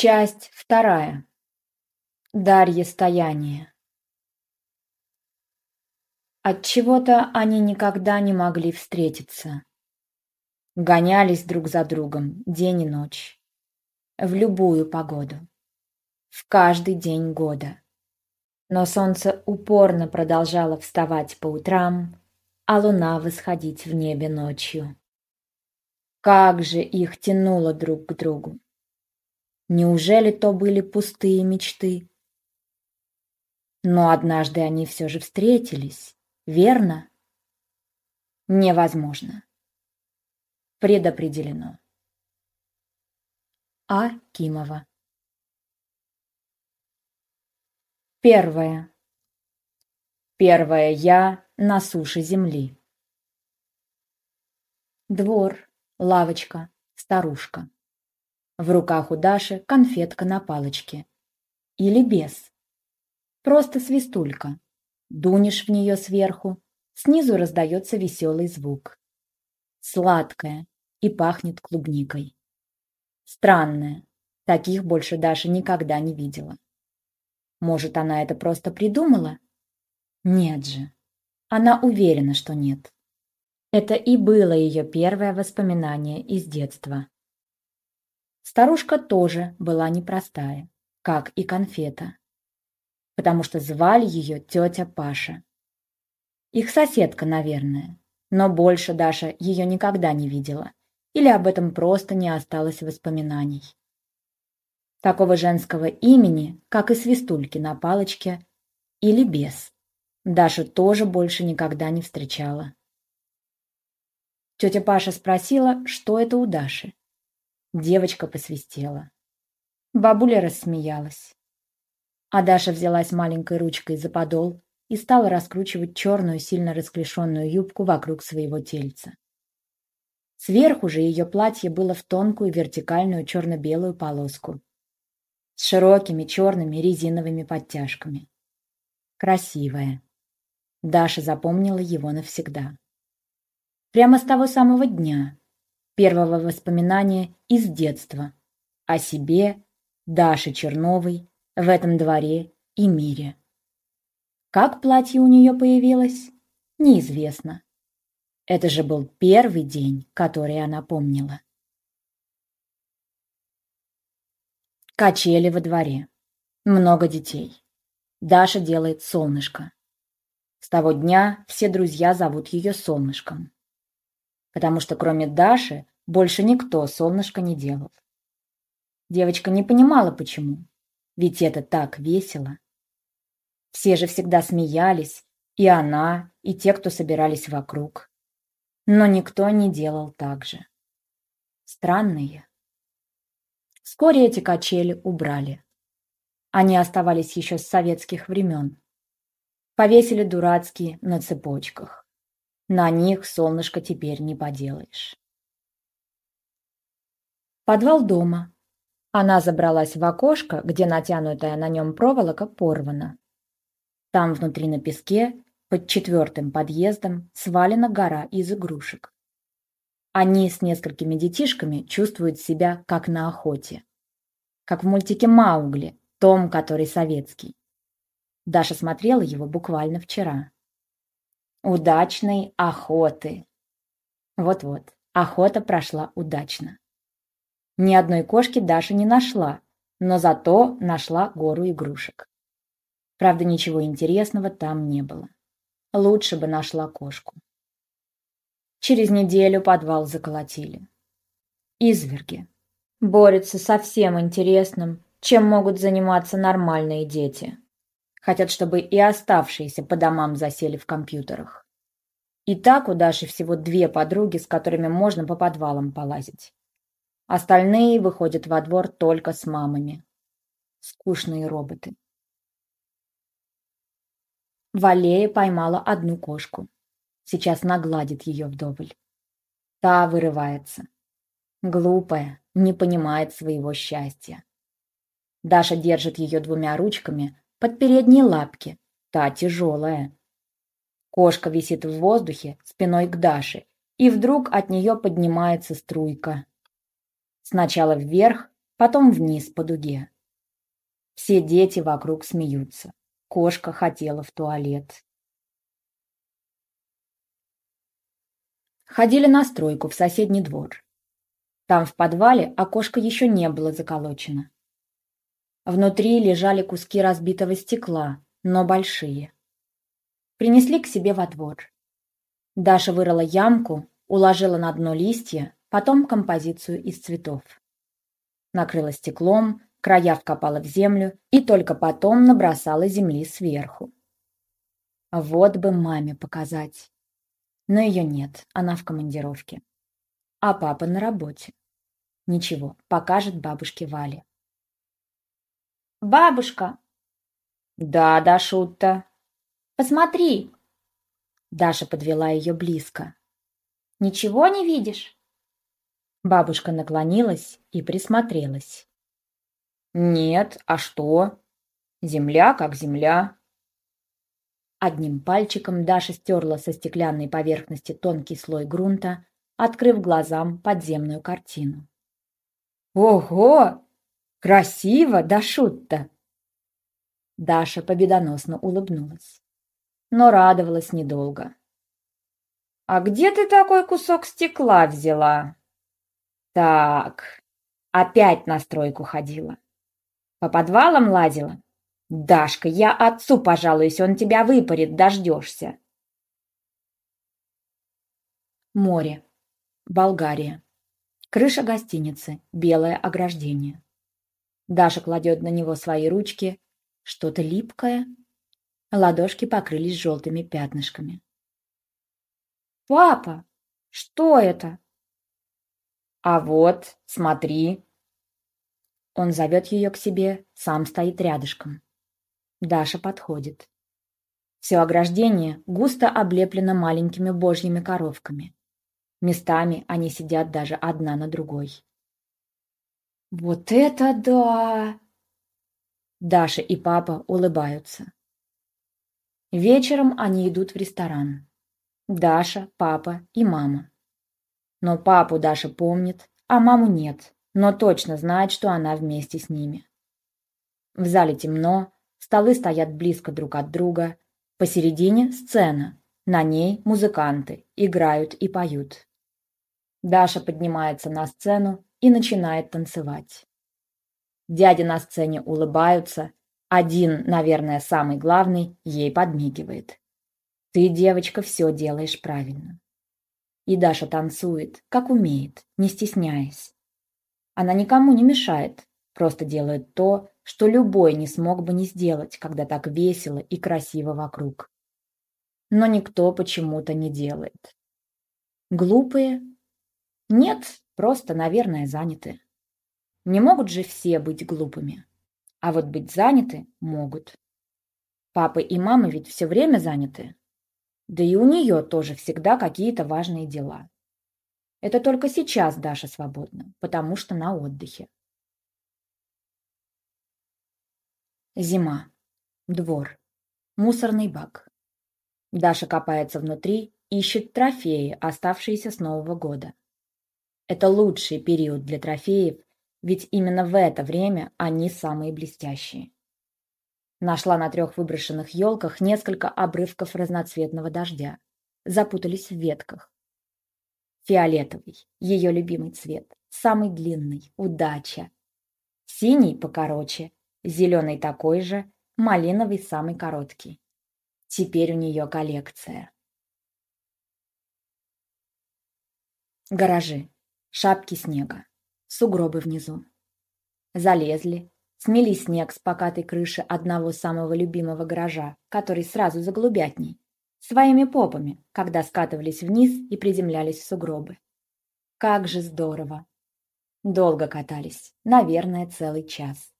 Часть вторая. Дарья стояние. От чего-то они никогда не могли встретиться. Гонялись друг за другом день и ночь. В любую погоду. В каждый день года. Но солнце упорно продолжало вставать по утрам, а луна восходить в небе ночью. Как же их тянуло друг к другу. Неужели то были пустые мечты? Но однажды они все же встретились, верно? Невозможно. Предопределено. А. Кимова Первое. Первое я на суше земли. Двор, лавочка, старушка. В руках у Даши конфетка на палочке. Или без. Просто свистулька. Дунешь в нее сверху, снизу раздается веселый звук. Сладкая и пахнет клубникой. Странная. Таких больше Даша никогда не видела. Может, она это просто придумала? Нет же. Она уверена, что нет. Это и было ее первое воспоминание из детства. Старушка тоже была непростая, как и конфета, потому что звали ее тетя Паша. Их соседка, наверное, но больше Даша ее никогда не видела, или об этом просто не осталось воспоминаний. Такого женского имени, как и свистульки на палочке, или без, Даша тоже больше никогда не встречала. Тетя Паша спросила, что это у Даши. Девочка посвистела. Бабуля рассмеялась. А Даша взялась маленькой ручкой за подол и стала раскручивать черную, сильно расклешенную юбку вокруг своего тельца. Сверху же ее платье было в тонкую вертикальную черно-белую полоску с широкими черными резиновыми подтяжками. Красивое. Даша запомнила его навсегда. Прямо с того самого дня, первого воспоминания из детства о себе, Даше Черновой, в этом дворе и мире. Как платье у нее появилось, неизвестно. Это же был первый день, который она помнила. Качели во дворе. Много детей. Даша делает солнышко. С того дня все друзья зовут ее солнышком потому что кроме Даши больше никто солнышко не делал. Девочка не понимала, почему. Ведь это так весело. Все же всегда смеялись, и она, и те, кто собирались вокруг. Но никто не делал так же. Странные. Вскоре эти качели убрали. Они оставались еще с советских времен. Повесили дурацкие на цепочках. На них солнышко теперь не поделаешь. Подвал дома. Она забралась в окошко, где натянутая на нем проволока порвана. Там внутри на песке, под четвертым подъездом, свалена гора из игрушек. Они с несколькими детишками чувствуют себя как на охоте. Как в мультике «Маугли», том, который советский. Даша смотрела его буквально вчера. Удачной охоты. Вот-вот, охота прошла удачно. Ни одной кошки Даша не нашла, но зато нашла гору игрушек. Правда, ничего интересного там не было. Лучше бы нашла кошку. Через неделю подвал заколотили. Изверги. Борются со всем интересным, чем могут заниматься нормальные дети. Хотят, чтобы и оставшиеся по домам засели в компьютерах. И так у Даши всего две подруги, с которыми можно по подвалам полазить. Остальные выходят во двор только с мамами. Скучные роботы. Валея поймала одну кошку. Сейчас нагладит ее вдоволь. Та вырывается. Глупая, не понимает своего счастья. Даша держит ее двумя ручками, под передние лапки. Та тяжелая. Кошка висит в воздухе спиной к Даше, и вдруг от нее поднимается струйка. Сначала вверх, потом вниз по дуге. Все дети вокруг смеются. Кошка хотела в туалет. Ходили на стройку в соседний двор. Там в подвале окошко еще не было заколочено. Внутри лежали куски разбитого стекла, но большие. Принесли к себе во двор. Даша вырыла ямку, уложила на дно листья, потом композицию из цветов. Накрыла стеклом, края вкопала в землю и только потом набросала земли сверху. Вот бы маме показать. Но ее нет, она в командировке. А папа на работе. Ничего, покажет бабушке Вале. «Бабушка!» «Да, да, Шутта!» «Посмотри!» Даша подвела ее близко. «Ничего не видишь?» Бабушка наклонилась и присмотрелась. «Нет, а что? Земля как земля». Одним пальчиком Даша стерла со стеклянной поверхности тонкий слой грунта, открыв глазам подземную картину. «Ого! Красиво, да шут-то!» Даша победоносно улыбнулась, но радовалась недолго. «А где ты такой кусок стекла взяла?» «Так, опять на стройку ходила. По подвалам лазила?» «Дашка, я отцу пожалуюсь, он тебя выпарит, дождешься». Море. Болгария. Крыша гостиницы, белое ограждение. Даша кладет на него свои ручки. Что-то липкое. Ладошки покрылись желтыми пятнышками. «Папа, что это?» «А вот, смотри». Он зовет ее к себе, сам стоит рядышком. Даша подходит. Все ограждение густо облеплено маленькими божьими коровками. Местами они сидят даже одна на другой. «Вот это да!» Даша и папа улыбаются. Вечером они идут в ресторан. Даша, папа и мама. Но папу Даша помнит, а маму нет, но точно знает, что она вместе с ними. В зале темно, Столы стоят близко друг от друга. Посередине сцена. На ней музыканты играют и поют. Даша поднимается на сцену и начинает танцевать. Дяди на сцене улыбаются. Один, наверное, самый главный, ей подмигивает. Ты, девочка, все делаешь правильно. И Даша танцует, как умеет, не стесняясь. Она никому не мешает, просто делает то, что любой не смог бы не сделать, когда так весело и красиво вокруг. Но никто почему-то не делает. Глупые? Нет, просто, наверное, заняты. Не могут же все быть глупыми. А вот быть заняты могут. Папа и мама ведь все время заняты. Да и у нее тоже всегда какие-то важные дела. Это только сейчас Даша свободна, потому что на отдыхе. Зима. Двор. Мусорный бак. Даша копается внутри, ищет трофеи, оставшиеся с Нового года. Это лучший период для трофеев, ведь именно в это время они самые блестящие. Нашла на трех выброшенных елках несколько обрывков разноцветного дождя. Запутались в ветках. Фиолетовый, ее любимый цвет, самый длинный, удача. Синий покороче, Зеленый такой же, малиновый самый короткий. Теперь у нее коллекция. Гаражи. Шапки снега. Сугробы внизу. Залезли, смели снег с покатой крыши одного самого любимого гаража, который сразу за голубятней, своими попами, когда скатывались вниз и приземлялись в сугробы. Как же здорово! Долго катались, наверное, целый час.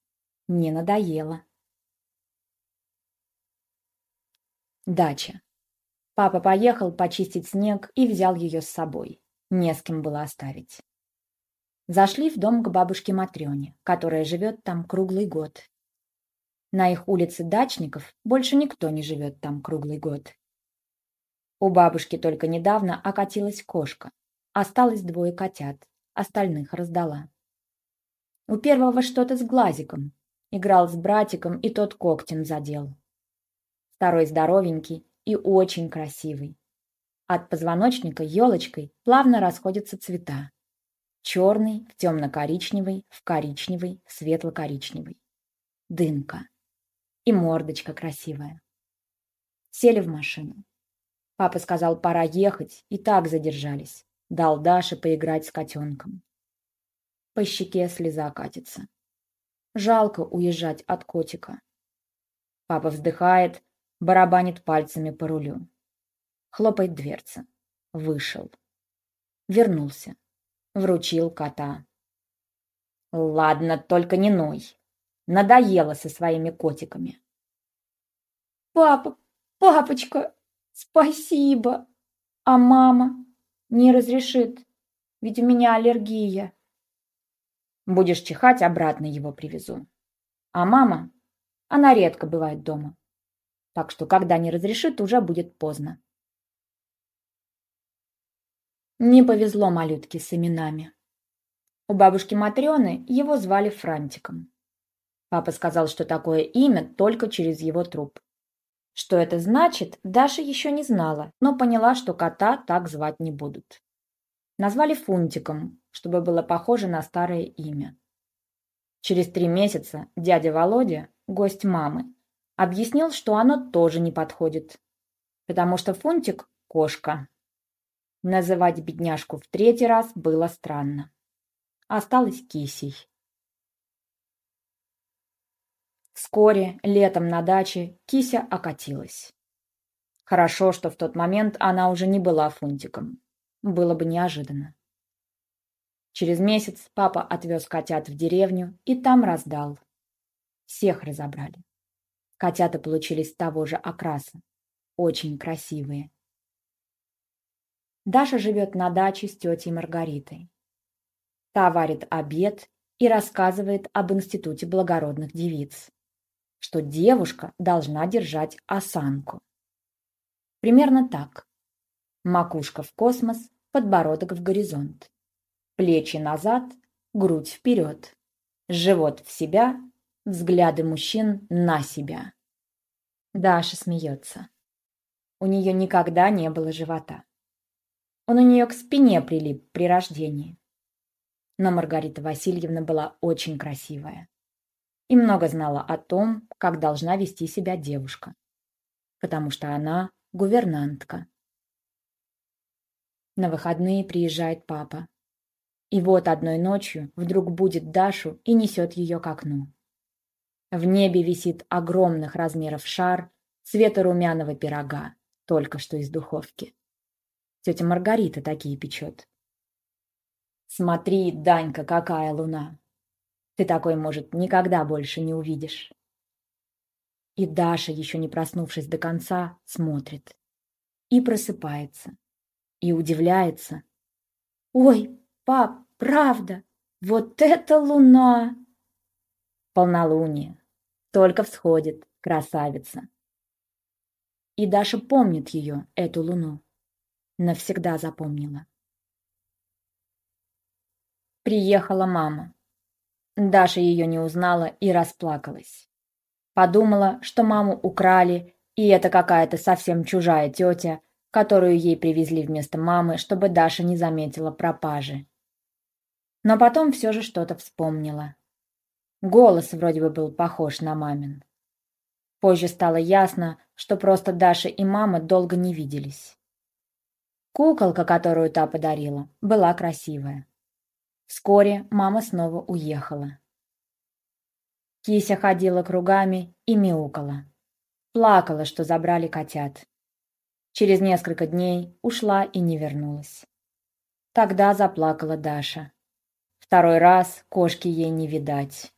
Не надоело. Дача. Папа поехал почистить снег и взял ее с собой. Не с кем было оставить. Зашли в дом к бабушке Матрёне, которая живет там круглый год. На их улице дачников больше никто не живет там круглый год. У бабушки только недавно окатилась кошка. Осталось двое котят, остальных раздала. У первого что-то с глазиком. Играл с братиком, и тот когтем задел. Второй здоровенький и очень красивый. От позвоночника елочкой плавно расходятся цвета. Черный в темно-коричневый, в коричневый, в светло-коричневый. Дымка. И мордочка красивая. Сели в машину. Папа сказал, пора ехать, и так задержались. Дал Даше поиграть с котенком. По щеке слеза катится. Жалко уезжать от котика. Папа вздыхает, барабанит пальцами по рулю. Хлопает дверца. Вышел. Вернулся. Вручил кота. Ладно, только не ной. Надоело со своими котиками. Папа, папочка, спасибо. А мама не разрешит, ведь у меня аллергия. Будешь чихать, обратно его привезу. А мама, она редко бывает дома. Так что, когда не разрешит, уже будет поздно. Не повезло малютке с именами. У бабушки Матрёны его звали Франтиком. Папа сказал, что такое имя только через его труп. Что это значит, Даша еще не знала, но поняла, что кота так звать не будут. Назвали Фунтиком, чтобы было похоже на старое имя. Через три месяца дядя Володя, гость мамы, объяснил, что оно тоже не подходит, потому что Фунтик – кошка. Называть бедняжку в третий раз было странно. Осталась кисей. Вскоре, летом на даче, кися окатилась. Хорошо, что в тот момент она уже не была фунтиком. Было бы неожиданно. Через месяц папа отвез котят в деревню и там раздал. Всех разобрали. Котята получились того же окраса. Очень красивые. Даша живет на даче с тетей Маргаритой. Та варит обед и рассказывает об институте благородных девиц, что девушка должна держать осанку. Примерно так. Макушка в космос, подбородок в горизонт. Плечи назад, грудь вперед. Живот в себя, взгляды мужчин на себя. Даша смеется. У нее никогда не было живота. Он у нее к спине прилип при рождении. Но Маргарита Васильевна была очень красивая и много знала о том, как должна вести себя девушка, потому что она гувернантка. На выходные приезжает папа. И вот одной ночью вдруг будет Дашу и несет ее к окну. В небе висит огромных размеров шар цвета румяного пирога, только что из духовки. Тетя Маргарита такие печет. Смотри, Данька, какая луна! Ты такой, может, никогда больше не увидишь. И Даша, еще не проснувшись до конца, смотрит. И просыпается и удивляется. «Ой, пап, правда, вот это луна!» Полнолуние. Только всходит, красавица. И Даша помнит ее, эту луну. Навсегда запомнила. Приехала мама. Даша ее не узнала и расплакалась. Подумала, что маму украли, и это какая-то совсем чужая тетя, которую ей привезли вместо мамы, чтобы Даша не заметила пропажи. Но потом все же что-то вспомнила. Голос вроде бы был похож на мамин. Позже стало ясно, что просто Даша и мама долго не виделись. Куколка, которую та подарила, была красивая. Вскоре мама снова уехала. Кися ходила кругами и мяукала. Плакала, что забрали котят. Через несколько дней ушла и не вернулась. Тогда заплакала Даша. Второй раз кошки ей не видать.